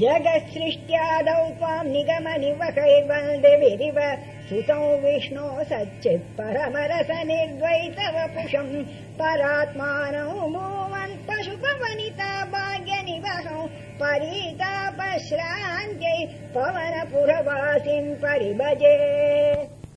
जगत्सृष्ट्यादौ त्वाम् निगम कैवम् सुतौ विष्णो सच्चित् परमरस निर्द्वैतवपुषम् परात्मानौ मुवन्त पशुपवनिता भाग्य निवहौ परीतापश्रान्त्यै पवन पुरवासीम् परिभजे।